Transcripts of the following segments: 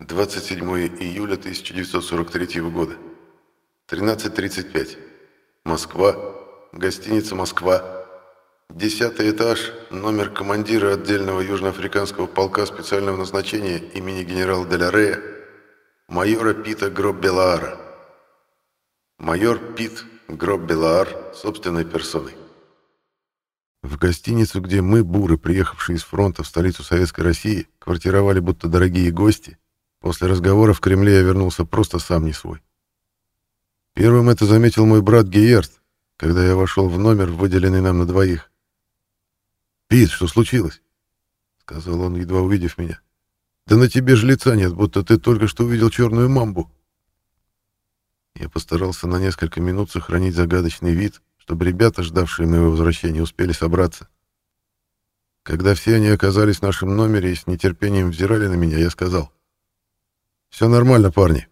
27 июля 1943 года. 13.35. Москва. Гостиница «Москва». Десятый этаж, номер командира отдельного южноафриканского полка специального назначения имени генерала Делярея, майора Пита Гроббелаара. Майор Пит Гроббелаар собственной персоной. В гостиницу, где мы, буры, приехавшие из фронта в столицу Советской России, квартировали будто дорогие гости, после разговора в Кремле я вернулся просто сам не свой. Первым это заметил мой брат Гиерт, когда я вошел в номер, выделенный нам на двоих. «Пит, что случилось?» — сказал он, едва увидев меня. «Да на тебе же лица нет, будто ты только что увидел черную мамбу». Я постарался на несколько минут сохранить загадочный вид, чтобы ребята, ждавшие моего возвращения, успели собраться. Когда все они оказались в нашем номере и с нетерпением взирали на меня, я сказал. «Все нормально, парни.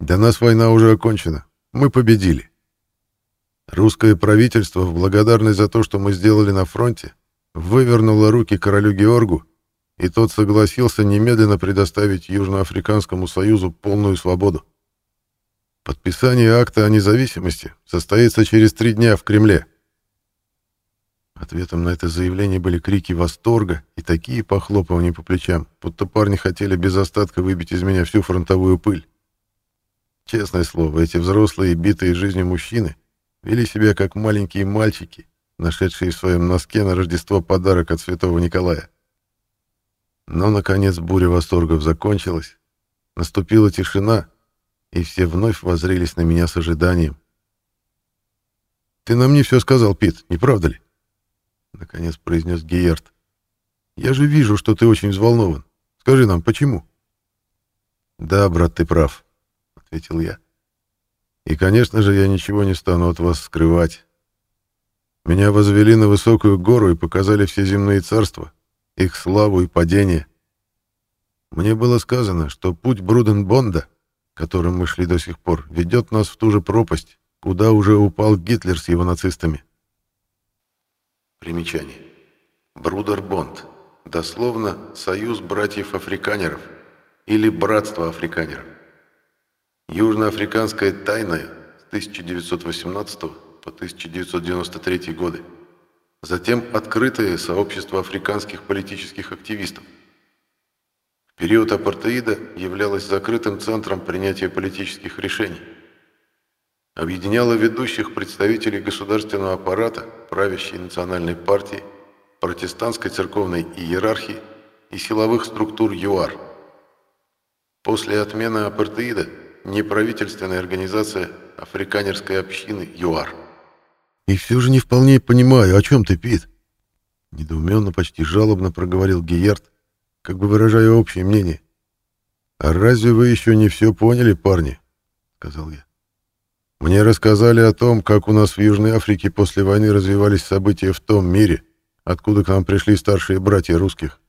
Для нас война уже окончена. Мы победили. Русское правительство, в благодарность за то, что мы сделали на фронте, вывернула руки королю Георгу, и тот согласился немедленно предоставить Южноафриканскому союзу полную свободу. Подписание акта о независимости состоится через три дня в Кремле. Ответом на это заявление были крики восторга и такие похлопывания по плечам, будто парни хотели без остатка выбить из меня всю фронтовую пыль. Честное слово, эти взрослые, битые жизнью мужчины вели себя как маленькие мальчики, нашедшие в своем носке на Рождество подарок от святого Николая. Но, наконец, буря восторгов закончилась, наступила тишина, и все вновь воззрелись на меня с ожиданием. «Ты нам не все сказал, Пит, не правда ли?» Наконец произнес Гиерт. «Я же вижу, что ты очень взволнован. Скажи нам, почему?» «Да, брат, ты прав», — ответил я. «И, конечно же, я ничего не стану от вас скрывать. Меня возвели на высокую гору и показали все земные царства, их славу и падение. Мне было сказано, что путь Бруденбонда, которым мы шли до сих пор, ведет нас в ту же пропасть, куда уже упал Гитлер с его нацистами. Примечание. Брудербонд. Дословно «Союз братьев-африканеров» или «Братство африканеров». Южноафриканская тайная с 1918 по 1993 годы. Затем открытое сообщество африканских политических активистов. В период апартеида являлось закрытым центром принятия политических решений. Объединяло ведущих представителей государственного аппарата, правящей национальной партии, протестантской церковной иерархии и силовых структур ЮАР. После отмены апартеида неправительственная организация Африканерской общины ЮАР. «И все же не вполне понимаю, о чем ты, Пит?» Недоуменно, почти жалобно проговорил Гиерт, как бы выражая общее мнение. «А разве вы еще не все поняли, парни?» — сказал я. «Мне рассказали о том, как у нас в Южной Африке после войны развивались события в том мире, откуда к нам пришли старшие братья русских.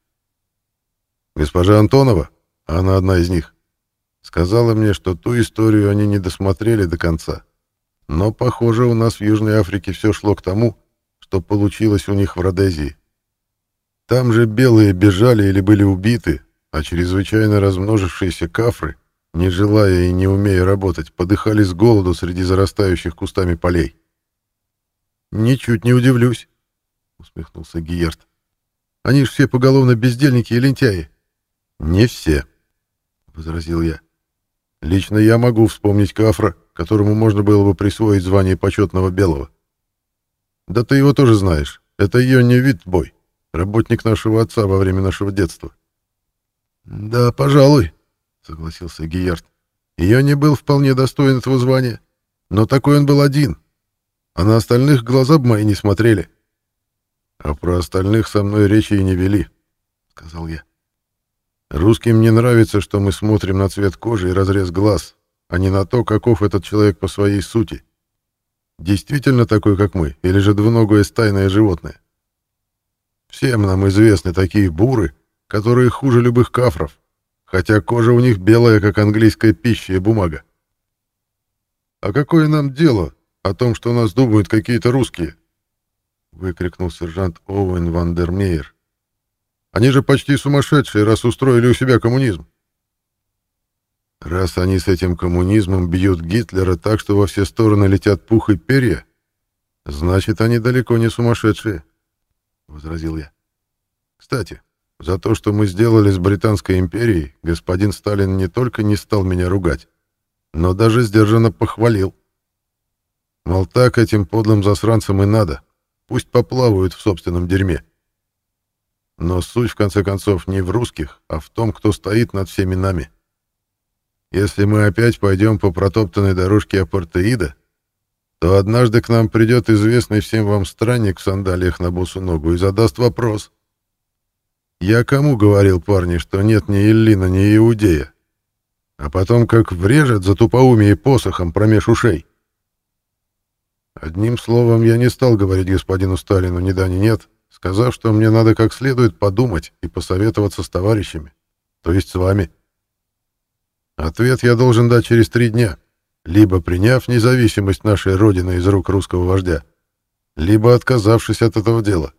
Госпожа Антонова, она одна из них, сказала мне, что ту историю они не досмотрели до конца» Но, похоже, у нас в Южной Африке все шло к тому, что получилось у них в Родезии. Там же белые бежали или были убиты, а чрезвычайно размножившиеся кафры, не желая и не умея работать, подыхали с голоду среди зарастающих кустами полей. «Ничуть не удивлюсь», — усмехнулся Гиерт. «Они ж все поголовно бездельники и лентяи». «Не все», — возразил я. «Лично я могу вспомнить Кафра, которому можно было бы присвоить звание почетного белого. Да ты его тоже знаешь. Это Йонни Витбой, работник нашего отца во время нашего детства. Да, пожалуй, согласился Гиярд. Йонни был вполне достоин этого звания, но такой он был один. А на остальных глаза бы мои не смотрели. А про остальных со мной речи и не вели, сказал я. Русским не нравится, что мы смотрим на цвет кожи и разрез глаз, а не на то, каков этот человек по своей сути. Действительно такой, как мы, или же двуногое стайное животное? Всем нам известны такие буры, которые хуже любых кафров, хотя кожа у них белая, как английская пища и бумага. «А какое нам дело о том, что нас думают какие-то русские?» — выкрикнул сержант Оуэн Вандермеер. «Они же почти сумасшедшие, раз устроили у себя коммунизм. Раз они с этим коммунизмом бьют Гитлера так, что во все стороны летят пух и перья, значит, они далеко не сумасшедшие, — возразил я. Кстати, за то, что мы сделали с Британской империей, господин Сталин не только не стал меня ругать, но даже сдержанно похвалил. Мол, так этим подлым засранцам и надо, пусть поплавают в собственном дерьме. Но суть, в конце концов, не в русских, а в том, кто стоит над всеми нами. Если мы опять пойдем по протоптанной дорожке апартеида, то однажды к нам придет известный всем вам странник в сандалиях на босу ногу и задаст вопрос. Я кому говорил, парни, что нет ни Иллина, ни Иудея? А потом как врежет за тупоумие посохом промеж ушей. Одним словом, я не стал говорить господину Сталину ни да, ни нет, сказав, что мне надо как следует подумать и посоветоваться с товарищами, то есть с вами. — Ответ я должен дать через три дня, либо приняв независимость нашей Родины из рук русского вождя, либо отказавшись от этого дела.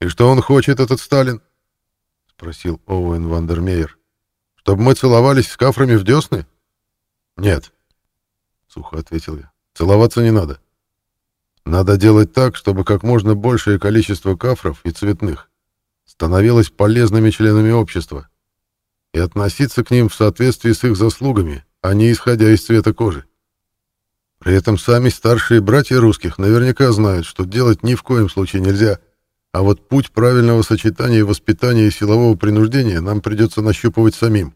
«И что он хочет, этот Сталин?» — спросил Оуэн Вандермеер. «Чтобы мы целовались с кафрами в десны?» «Нет», — сухо ответил я. «Целоваться не надо. Надо делать так, чтобы как можно большее количество кафров и цветных становилось полезными членами общества, и относиться к ним в соответствии с их заслугами, а не исходя из цвета кожи. При этом сами старшие братья русских наверняка знают, что делать ни в коем случае нельзя, а вот путь правильного сочетания воспитания и силового принуждения нам придется нащупывать самим.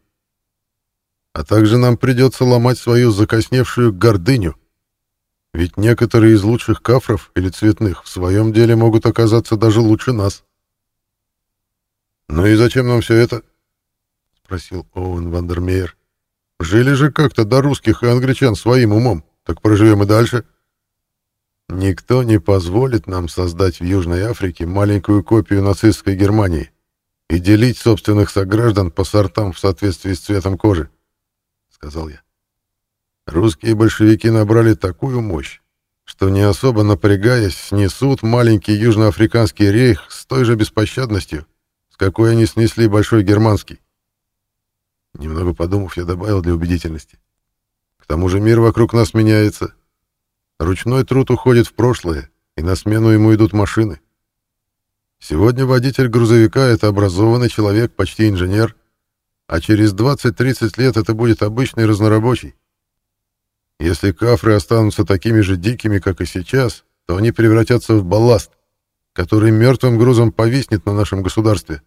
А также нам придется ломать свою закосневшую гордыню, ведь некоторые из лучших кафров или цветных в своем деле могут оказаться даже лучше нас. Ну и зачем нам все это? спросил Оуэн Вандермеер. «Жили же как-то до русских и англичан своим умом, так проживем и дальше». «Никто не позволит нам создать в Южной Африке маленькую копию нацистской Германии и делить собственных сограждан по сортам в соответствии с цветом кожи», — сказал я. «Русские большевики набрали такую мощь, что не особо напрягаясь снесут маленький южноафриканский рейх с той же беспощадностью, с какой они снесли большой германский. Немного подумав, я добавил для убедительности. К тому же мир вокруг нас меняется. Ручной труд уходит в прошлое, и на смену ему идут машины. Сегодня водитель грузовика — это образованный человек, почти инженер, а через 20-30 лет это будет обычный разнорабочий. Если кафры останутся такими же дикими, как и сейчас, то они превратятся в балласт, который мертвым грузом повиснет на нашем государстве.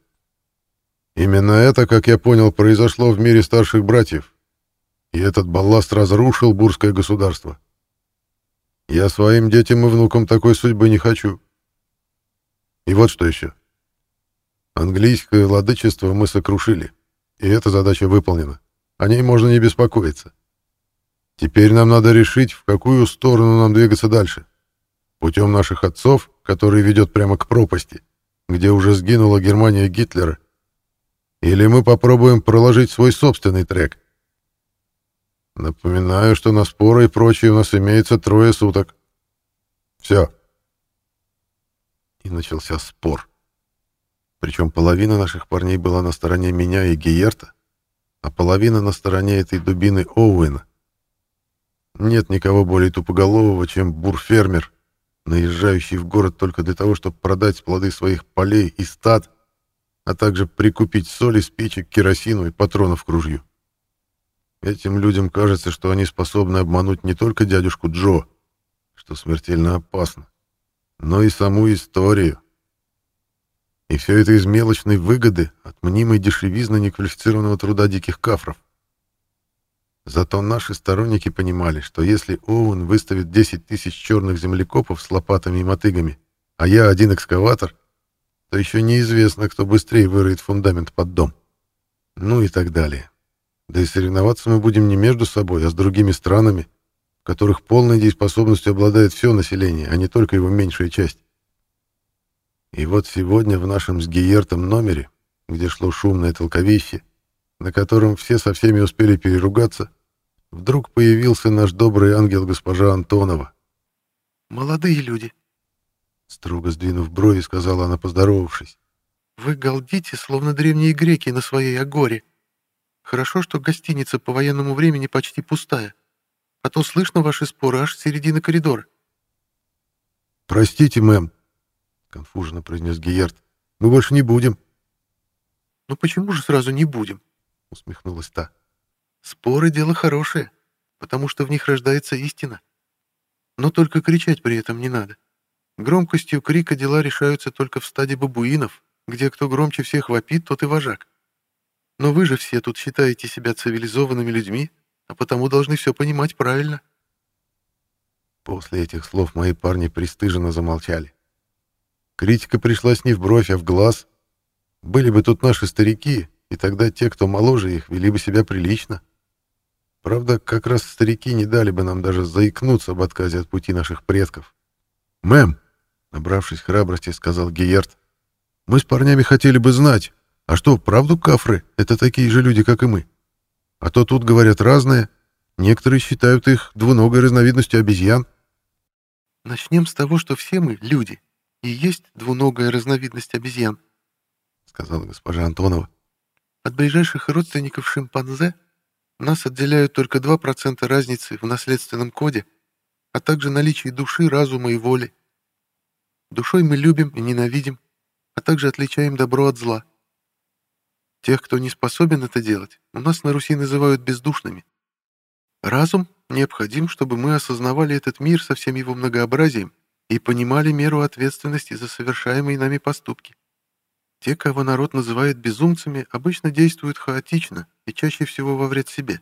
Именно это, как я понял, произошло в мире старших братьев. И этот балласт разрушил бурское государство. Я своим детям и внукам такой судьбы не хочу. И вот что еще. Английское владычество мы сокрушили, и эта задача выполнена. О ней можно не беспокоиться. Теперь нам надо решить, в какую сторону нам двигаться дальше. Путем наших отцов, который ведет прямо к пропасти, где уже сгинула Германия Гитлера, или мы попробуем проложить свой собственный трек? Напоминаю, что на споры и прочее у нас имеется трое суток. Все. И начался спор. Причем половина наших парней была на стороне меня и Гиерта, а половина на стороне этой дубины Оуэна. Нет никого более тупоголового, чем бурфермер, наезжающий в город только для того, чтобы продать плоды своих полей и стад а также прикупить соли, спичек, керосину и патронов к ружью. Этим людям кажется, что они способны обмануть не только дядюшку Джо, что смертельно опасно, но и саму историю. И все это из мелочной выгоды от мнимой дешевизны неквалифицированного труда диких кафров. Зато наши сторонники понимали, что если Оуэн выставит 10 тысяч черных землекопов с лопатами и мотыгами, а я один экскаватор, то еще неизвестно, кто быстрее выроет фундамент под дом. Ну и так далее. Да и соревноваться мы будем не между собой, а с другими странами, в которых полной дееспособностью обладает все население, а не только его меньшая часть. И вот сегодня в нашем с Гиертом номере, где шло шумное толковище, на котором все со всеми успели переругаться, вдруг появился наш добрый ангел госпожа Антонова. «Молодые люди, Строго сдвинув брови, сказала она, поздоровавшись. «Вы галдите, словно древние греки на своей агоре. Хорошо, что гостиница по военному времени почти пустая. А то слышно ваши споры аж с середины коридора. «Простите, мэм», — конфуженно произнес Гиерт. «Мы больше не будем». «Ну почему же сразу не будем?» — усмехнулась та. «Споры — дело хорошее, потому что в них рождается истина. Но только кричать при этом не надо. Громкостью крика дела решаются только в стаде бабуинов, где кто громче всех вопит, тот и вожак. Но вы же все тут считаете себя цивилизованными людьми, а потому должны все понимать правильно». После этих слов мои парни пристыженно замолчали. Критика пришлась не в бровь, а в глаз. Были бы тут наши старики, и тогда те, кто моложе их, вели бы себя прилично. Правда, как раз старики не дали бы нам даже заикнуться об отказе от пути наших предков. «Мэм», — набравшись храбрости, сказал Гиерт, — «мы с парнями хотели бы знать, а что, правду кафры — это такие же люди, как и мы? А то тут говорят разное, некоторые считают их двуногой разновидностью обезьян». «Начнем с того, что все мы — люди, и есть двуногая разновидность обезьян», — сказала госпожа Антонова. «От ближайших родственников шимпанзе нас отделяют только 2% разницы в наследственном коде, а также наличие души, разума и воли. Душой мы любим и ненавидим, а также отличаем добро от зла. Тех, кто не способен это делать, у нас на Руси называют бездушными. Разум необходим, чтобы мы осознавали этот мир со всем его многообразием и понимали меру ответственности за совершаемые нами поступки. Те, кого народ называет безумцами, обычно действуют хаотично и чаще всего во вред себе.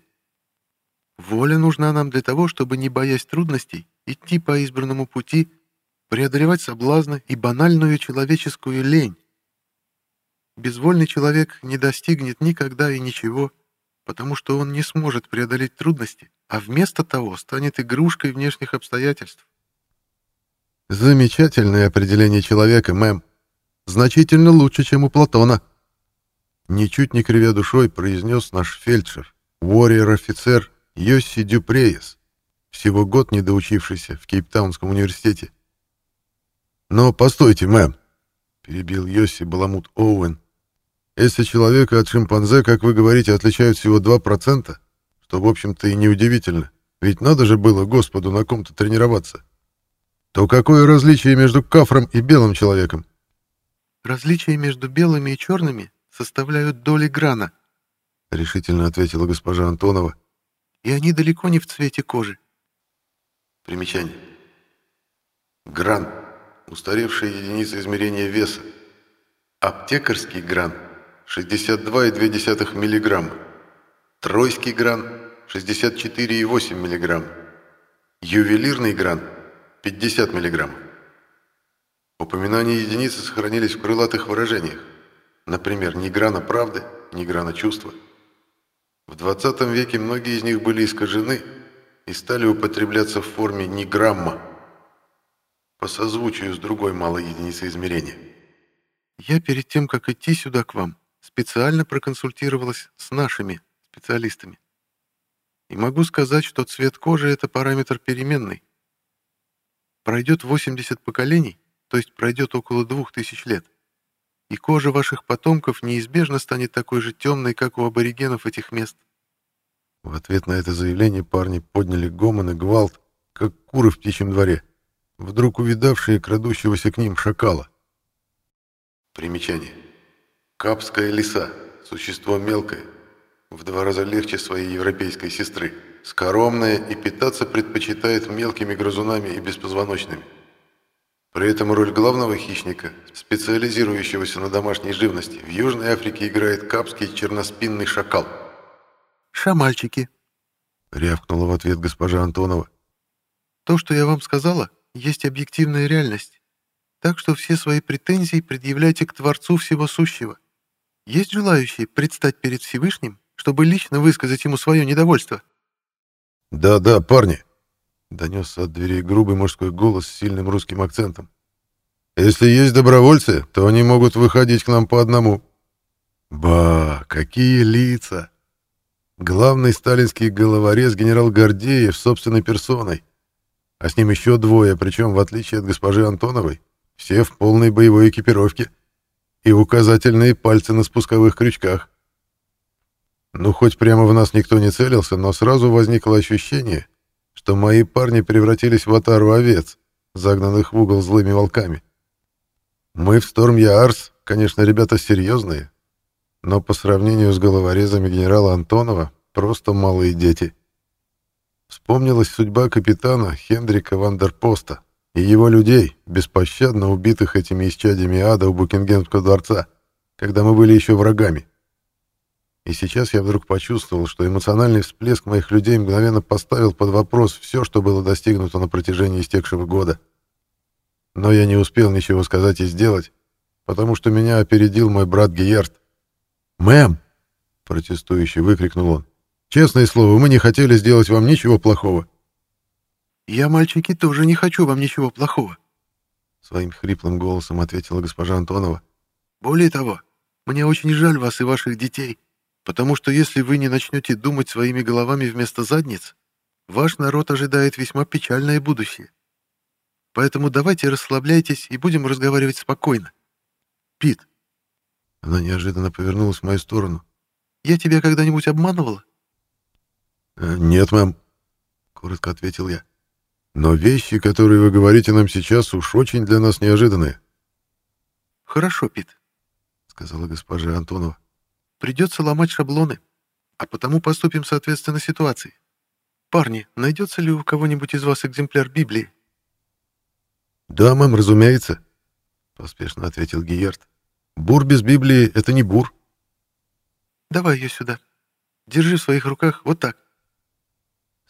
Воля нужна нам для того, чтобы, не боясь трудностей, идти по избранному пути, преодолевать соблазны и банальную человеческую лень. Безвольный человек не достигнет никогда и ничего, потому что он не сможет преодолеть трудности, а вместо того станет игрушкой внешних обстоятельств. Замечательное определение человека, мэм. Значительно лучше, чем у Платона. Ничуть не кривя душой произнес наш фельдшер, warrior-офицер Йосси Дюпреес, всего год не доучившийся в Кейптаунском университете. «Но постойте, мэм», — перебил Йосси Баламут Оуэн, «если человека от шимпанзе, как вы говорите, отличают всего 2%, что, в общем-то, и неудивительно, ведь надо же было Господу на ком-то тренироваться, то какое различие между кафром и белым человеком? Различия между белыми и черными составляют доли грана, решительно ответила госпожа Антонова. И они далеко не в цвете кожи. Примечание. Гран устаревшая единица измерения веса. Аптекарский гран 62,2 мг. Тройский гран 64,8 мг. Ювелирный гран 50 мг. Упоминания единицы сохранились в крылатых выражениях. Например, ни грана правды, ни грана чувства. В 20 веке многие из них были искажены и стали употребляться в форме ни грамма, по созвучию с другой малой единицей измерения. Я перед тем, как идти сюда к вам, специально проконсультировалась с нашими специалистами. И могу сказать, что цвет кожи — это параметр переменный. Пройдет 80 поколений, то есть пройдет около двух тысяч лет, и кожа ваших потомков неизбежно станет такой же темной, как у аборигенов этих мест. В ответ на это заявление парни подняли гомон и гвалт, как куры в птичьем дворе, вдруг увидавшие крадущегося к ним шакала. Примечание. Капская лиса, существо мелкое, в два раза легче своей европейской сестры, скоромное и питаться предпочитает мелкими грызунами и беспозвоночными. При этом роль главного хищника, специализирующегося на домашней живности, в Южной Африке играет капский черноспинный шакал. «Шамальчики», — рявкнула в ответ госпожа Антонова. «То, что я вам сказала, есть объективная реальность. Так что все свои претензии предъявляйте к Творцу Всего Сущего. Есть желающие предстать перед Всевышним, чтобы лично высказать ему свое недовольство?» «Да-да, парни», — донесся от дверей грубый мужской голос с сильным русским акцентом. «Если есть добровольцы, то они могут выходить к нам по одному». «Ба, какие лица!» Главный сталинский головорез генерал Гордеев собственной персоной, а с ним еще двое, причем, в отличие от госпожи Антоновой, все в полной боевой экипировке и указательные пальцы на спусковых крючках. Ну, хоть прямо в нас никто не целился, но сразу возникло ощущение, что мои парни превратились в отару овец, загнанных в угол злыми волками. Мы в Сторм Ярс, конечно, ребята серьезные, но по сравнению с головорезами генерала Антонова просто малые дети. Вспомнилась судьба капитана Хендрика Вандерпоста и его людей, беспощадно убитых этими исчадиями ада у Букингемского дворца, когда мы были еще врагами. И сейчас я вдруг почувствовал, что эмоциональный всплеск моих людей мгновенно поставил под вопрос все, что было достигнуто на протяжении истекшего года. Но я не успел ничего сказать и сделать, потому что меня опередил мой брат Гиерт. «Мэм!» — протестующий выкрикнул он. «Честное слово, мы не хотели сделать вам ничего плохого». «Я, мальчики, тоже не хочу вам ничего плохого», — своим хриплым голосом ответила госпожа Антонова. «Более того, мне очень жаль вас и ваших детей, потому что если вы не начнете думать своими головами вместо задниц, ваш народ ожидает весьма печальное будущее. Поэтому давайте расслабляйтесь и будем разговаривать спокойно. Пит. Она неожиданно повернулась в мою сторону. Я тебя когда-нибудь обманывала? «Э, «Нет, мэм», — коротко ответил я. «Но вещи, которые вы говорите нам сейчас, уж очень для нас неожиданные». «Хорошо, Пит», — сказала госпожа Антонова. «Придется ломать шаблоны, а потому поступим соответственно ситуации. Парни, найдется ли у кого-нибудь из вас экземпляр Библии?» «Да, мэм, разумеется», — поспешно ответил Гиерт. «Бур без Библии — это не бур». «Давай ее сюда. Держи в своих руках вот так», —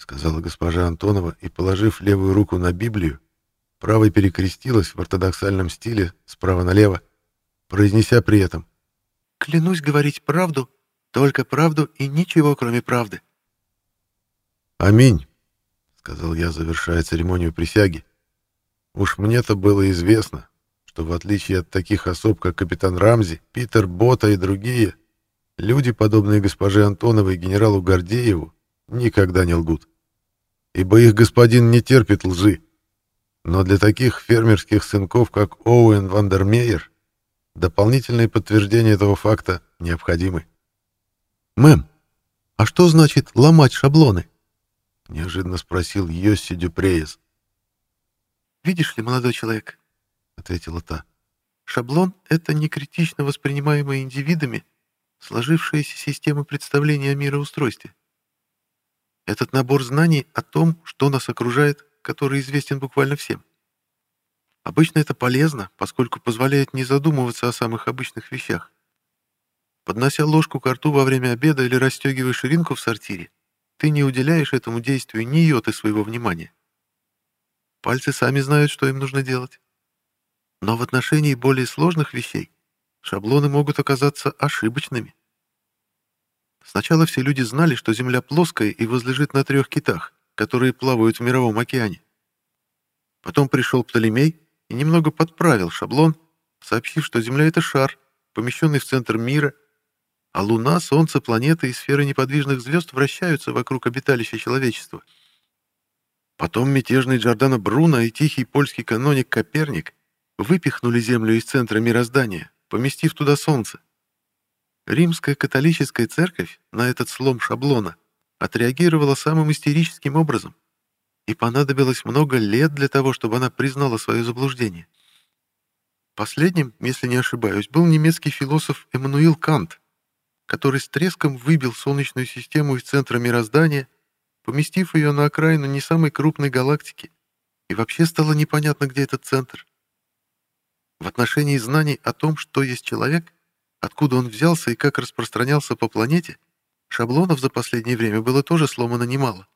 сказала госпожа Антонова и, положив левую руку на Библию, правой перекрестилась в ортодоксальном стиле справа налево, произнеся при этом «Клянусь говорить правду, только правду и ничего, кроме правды». «Аминь», — сказал я, завершая церемонию присяги. Уж мне-то было известно, что в отличие от таких особ, как капитан Рамзи, Питер Бота и другие, люди, подобные госпоже Антоновой и генералу Гордееву, никогда не лгут. Ибо их господин не терпит лжи. Но для таких фермерских сынков, как Оуэн Вандермейер, дополнительные подтверждения этого факта необходимы. «Мэм, а что значит ломать шаблоны?» — неожиданно спросил Йосси Дюпреес. «Видишь ли, молодой человек», — ответила та, — «шаблон — это не критично воспринимаемая индивидами сложившаяся система представления о мироустройстве. Этот набор знаний о том, что нас окружает, который известен буквально всем. Обычно это полезно, поскольку позволяет не задумываться о самых обычных вещах. Поднося ложку к рту во время обеда или расстегивая ширинку в сортире, ты не уделяешь этому действию ни йоты своего внимания. Пальцы сами знают, что им нужно делать. Но в отношении более сложных вещей шаблоны могут оказаться ошибочными. Сначала все люди знали, что Земля плоская и возлежит на трех китах, которые плавают в Мировом океане. Потом пришел Птолемей и немного подправил шаблон, сообщив, что Земля — это шар, помещенный в центр мира, а Луна, Солнце, планеты и сферы неподвижных звезд вращаются вокруг обиталища человечества — Потом мятежный Джордано Бруно и тихий польский каноник Коперник выпихнули Землю из центра мироздания, поместив туда Солнце. Римская католическая церковь на этот слом шаблона отреагировала самым истерическим образом, и понадобилось много лет для того, чтобы она признала свое заблуждение. Последним, если не ошибаюсь, был немецкий философ Эммануил Кант, который с треском выбил Солнечную систему из центра мироздания поместив ее на окраину не самой крупной галактики, и вообще стало непонятно, где этот центр. В отношении знаний о том, что есть человек, откуда он взялся и как распространялся по планете, шаблонов за последнее время было тоже сломано немало.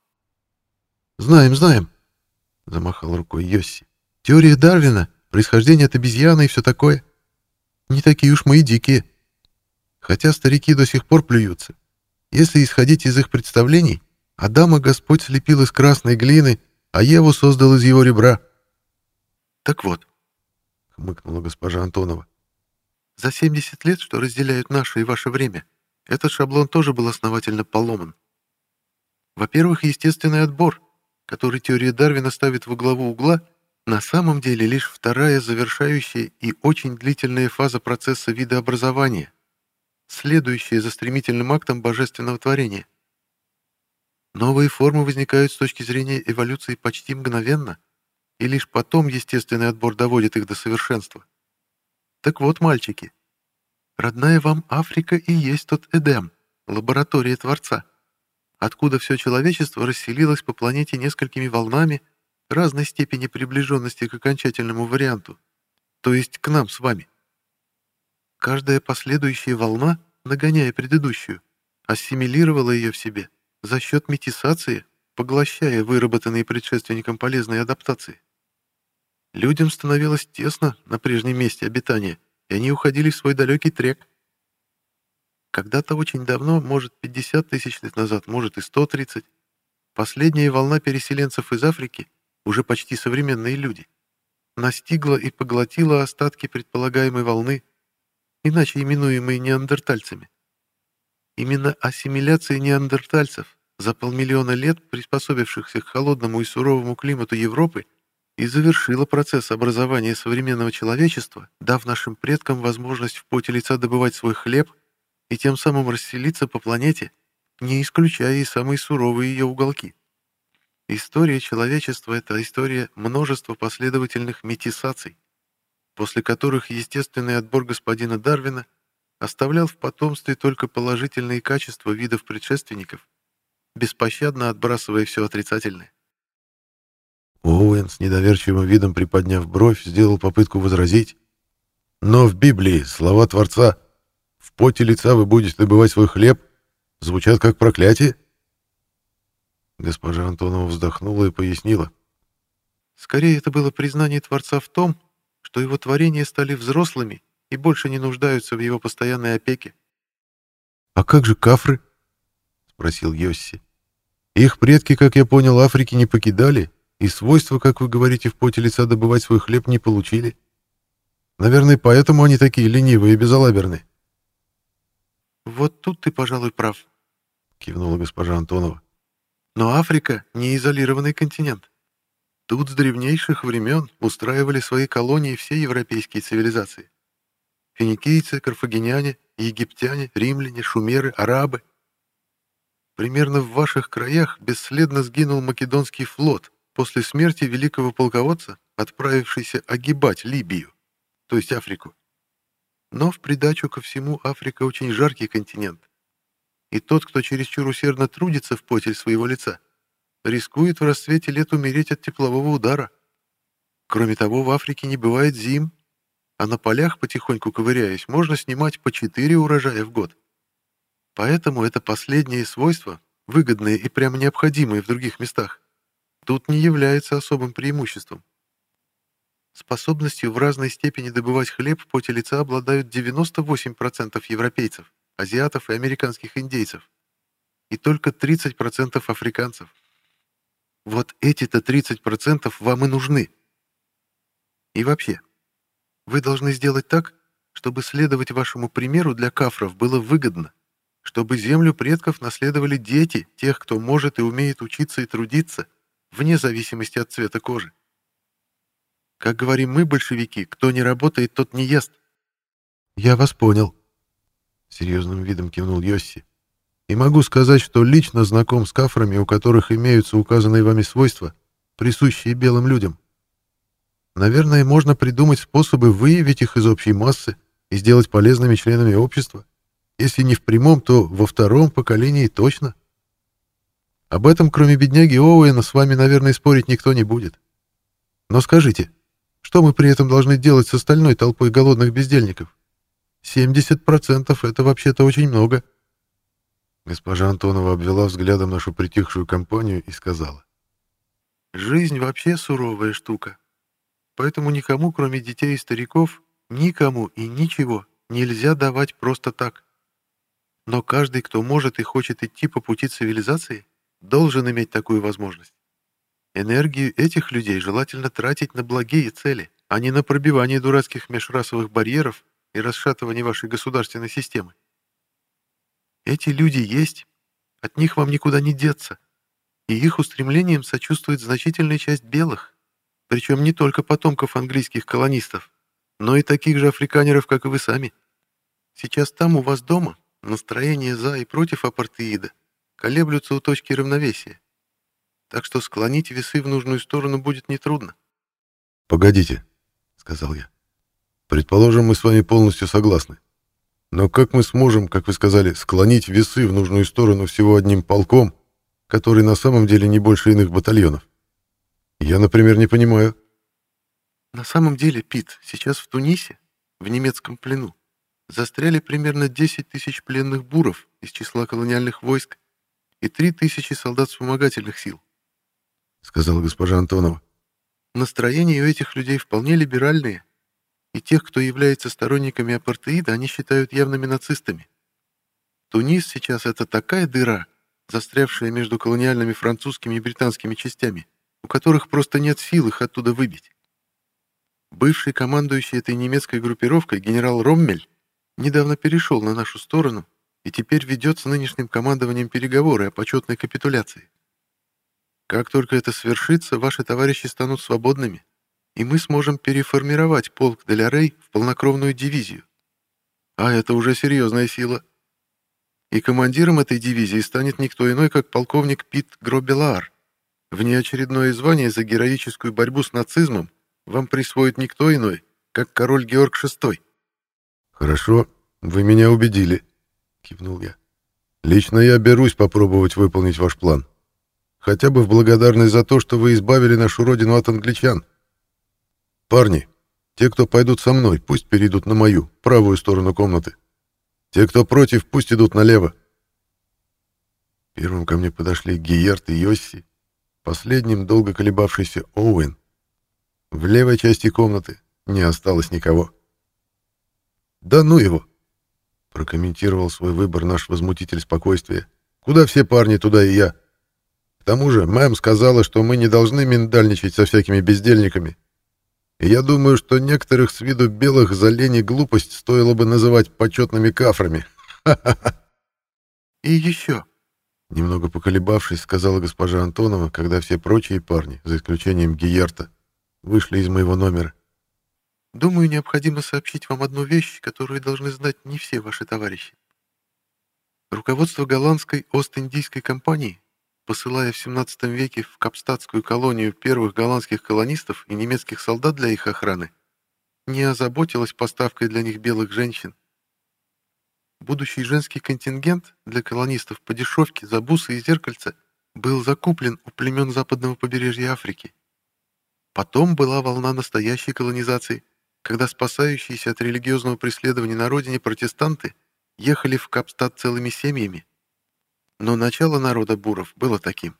«Знаем, знаем», — замахал рукой Йосси. «Теория Дарвина, происхождение от обезьяны и все такое. Не такие уж мы и дикие. Хотя старики до сих пор плюются. Если исходить из их представлений, Адама Господь слепил из красной глины, а Еву создал из его ребра. Так вот, хмыкнула госпожа Антонова. За 70 лет, что разделяют наше и ваше время, этот шаблон тоже был основательно поломан. Во-первых, естественный отбор, который теория Дарвина ставит во главу угла, на самом деле лишь вторая завершающая и очень длительная фаза процесса видообразования. следующее за стремительным актом божественного творения. Новые формы возникают с точки зрения эволюции почти мгновенно, и лишь потом естественный отбор доводит их до совершенства. Так вот, мальчики, родная вам Африка и есть тот Эдем, лаборатория Творца, откуда все человечество расселилось по планете несколькими волнами разной степени приближенности к окончательному варианту, то есть к нам с вами. Каждая последующая волна, нагоняя предыдущую, ассимилировала ее в себе за счет метисации, поглощая выработанные предшественником полезные адаптации. Людям становилось тесно на прежнем месте обитания, и они уходили в свой далекий трек. Когда-то очень давно, может, 50 тысяч лет назад, может, и 130, последняя волна переселенцев из Африки, уже почти современные люди, настигла и поглотила остатки предполагаемой волны, иначе именуемые неандертальцами. Именно ассимиляция неандертальцев, за полмиллиона лет приспособившихся к холодному и суровому климату Европы, и завершила процесс образования современного человечества, дав нашим предкам возможность в поте лица добывать свой хлеб и тем самым расселиться по планете, не исключая и самые суровые ее уголки. История человечества — это история множества последовательных метисаций, после которых естественный отбор господина Дарвина оставлял в потомстве только положительные качества видов предшественников, беспощадно отбрасывая все отрицательное. Оуэн, с недоверчивым видом приподняв бровь, сделал попытку возразить. «Но в Библии слова Творца «В поте лица вы будете добывать свой хлеб» звучат как проклятие?» Госпожа Антонова вздохнула и пояснила. «Скорее, это было признание Творца в том, что его творения стали взрослыми и больше не нуждаются в его постоянной опеке. «А как же кафры?» — спросил Йосси. «Их предки, как я понял, Африки не покидали, и свойства, как вы говорите, в поте лица добывать свой хлеб не получили. Наверное, поэтому они такие ленивые и безалаберные». «Вот тут ты, пожалуй, прав», — кивнула госпожа Антонова. «Но Африка — не изолированный континент. Тут с древнейших времен устраивали свои колонии все европейские цивилизации. Финикийцы, карфагеняне, египтяне, римляне, шумеры, арабы. Примерно в ваших краях бесследно сгинул Македонский флот после смерти великого полководца, отправившийся огибать Либию, то есть Африку. Но в придачу ко всему Африка очень жаркий континент. И тот, кто чересчур усердно трудится в поте своего лица, рискует в расцвете лет умереть от теплового удара. Кроме того, в Африке не бывает зим, а на полях, потихоньку ковыряясь, можно снимать по четыре урожая в год. Поэтому это последнее свойство, выгодное и прямо необходимое в других местах, тут не является особым преимуществом. Способностью в разной степени добывать хлеб в поте лица обладают 98% европейцев, азиатов и американских индейцев, и только 30% африканцев. Вот эти-то 30% вам и нужны. И вообще, вы должны сделать так, чтобы следовать вашему примеру для кафров было выгодно, чтобы землю предков наследовали дети тех, кто может и умеет учиться и трудиться, вне зависимости от цвета кожи. Как говорим мы, большевики, кто не работает, тот не ест. «Я вас понял», — серьезным видом кивнул Йосси. И могу сказать, что лично знаком с кафрами, у которых имеются указанные вами свойства, присущие белым людям. Наверное, можно придумать способы выявить их из общей массы и сделать полезными членами общества. Если не в прямом, то во втором поколении точно. Об этом, кроме бедняги Оуэна, с вами, наверное, спорить никто не будет. Но скажите, что мы при этом должны делать с остальной толпой голодных бездельников? 70% — это вообще-то очень много. — Госпожа Антонова обвела взглядом нашу притихшую компанию и сказала. «Жизнь вообще суровая штука. Поэтому никому, кроме детей и стариков, никому и ничего нельзя давать просто так. Но каждый, кто может и хочет идти по пути цивилизации, должен иметь такую возможность. Энергию этих людей желательно тратить на благие цели, а не на пробивание дурацких межрасовых барьеров и расшатывание вашей государственной системы. Эти люди есть, от них вам никуда не деться, и их устремлениям сочувствует значительная часть белых, причем не только потомков английских колонистов, но и таких же африканеров, как и вы сами. Сейчас там у вас дома настроения за и против апартеида колеблются у точки равновесия. Так что склонить весы в нужную сторону будет нетрудно. «Погодите», — сказал я. «Предположим, мы с вами полностью согласны. Но как мы сможем, как вы сказали, склонить весы в нужную сторону всего одним полком, который на самом деле не больше иных батальонов? Я, например, не понимаю». На самом деле, Пит, сейчас в Тунисе, в немецком плену, застряли примерно 10 тысяч пленных буров из числа колониальных войск и 3 тысячи солдат вспомогательных сил, — сказала госпожа Антонова. Настроения у этих людей вполне либеральные, и тех, кто является сторонниками апартеида, они считают явными нацистами. Тунис сейчас — это такая дыра, застрявшая между колониальными французскими и британскими частями, у которых просто нет сил их оттуда выбить. Бывший командующий этой немецкой группировкой генерал Роммель недавно перешел на нашу сторону и теперь ведет с нынешним командованием переговоры о почетной капитуляции. Как только это свершится, ваши товарищи станут свободными, и мы сможем переформировать полк Делярей в полнокровную дивизию. А это уже серьезная сила. И командиром этой дивизии станет никто иной, как полковник Пит Гробелар. Внеочередное звание за героическую борьбу с нацизмом вам присвоит никто иной, как король Георг VI. «Хорошо, вы меня убедили», — кивнул я. «Лично я берусь попробовать выполнить ваш план. Хотя бы в благодарность за то, что вы избавили нашу родину от англичан. Парни, те, кто пойдут со мной, пусть перейдут на мою, правую сторону комнаты. Те, кто против, пусть идут налево». Первым ко мне подошли Гиерт и Йосси, последним долго колебавшийся Оуэн. В левой части комнаты не осталось никого. «Да ну его!» — прокомментировал свой выбор наш возмутитель спокойствия. «Куда все парни, туда и я. К тому же мэм сказала, что мы не должны миндальничать со всякими бездельниками. И я думаю, что некоторых с виду белых за лень и глупость стоило бы называть почетными кафрами. Ха-ха-ха!» «И еще!» Немного поколебавшись, сказала госпожа Антонова, когда все прочие парни, за исключением Гиерта, вышли из моего номера. Думаю, необходимо сообщить вам одну вещь, которую должны знать не все ваши товарищи. Руководство голландской Ост-Индийской компании, посылая в 17 веке в Капстадскую колонию первых голландских колонистов и немецких солдат для их охраны, не озаботилось поставкой для них белых женщин. Будущий женский контингент для колонистов по дешевке за бусы и зеркальца был закуплен у племен западного побережья Африки. Потом была волна настоящей колонизации, когда спасающиеся от религиозного преследования на родине протестанты ехали в Капстад целыми семьями. Но начало народа буров было таким.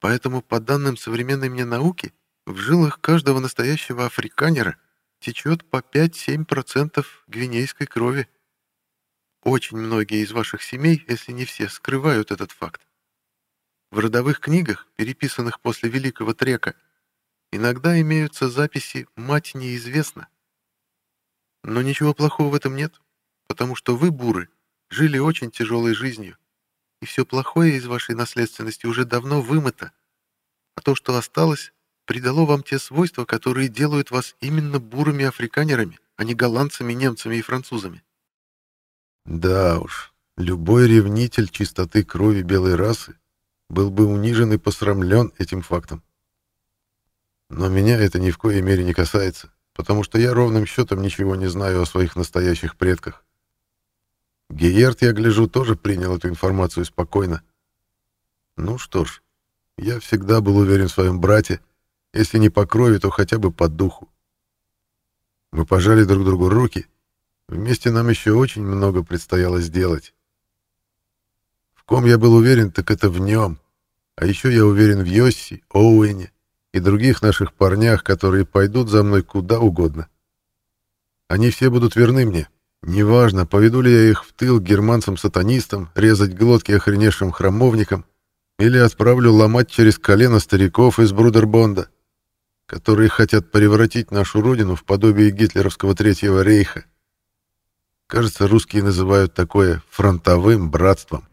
Поэтому, по данным современной мне науки, в жилах каждого настоящего африканера течет по 5-7% гвинейской крови. Очень многие из ваших семей, если не все, скрывают этот факт. В родовых книгах, переписанных после Великого Трека, Иногда имеются записи «мать неизвестна». Но ничего плохого в этом нет, потому что вы, буры, жили очень тяжелой жизнью, и все плохое из вашей наследственности уже давно вымыто, а то, что осталось, придало вам те свойства, которые делают вас именно бурыми африканерами, а не голландцами, немцами и французами. Да уж, любой ревнитель чистоты крови белой расы был бы унижен и посрамлен этим фактом. Но меня это ни в коей мере не касается, потому что я ровным счетом ничего не знаю о своих настоящих предках. Гиерт, я гляжу, тоже принял эту информацию спокойно. Ну что ж, я всегда был уверен в своем брате, если не по крови, то хотя бы по духу. Мы пожали друг другу руки. Вместе нам еще очень много предстояло сделать. В ком я был уверен, так это в нем. А еще я уверен в Йосси, Оуэне, и других наших парнях, которые пойдут за мной куда угодно. Они все будут верны мне. Неважно, поведу ли я их в тыл германцам-сатанистам, резать глотки охреневшим храмовникам, или отправлю ломать через колено стариков из Брудербонда, которые хотят превратить нашу родину в подобие гитлеровского Третьего рейха. Кажется, русские называют такое фронтовым братством.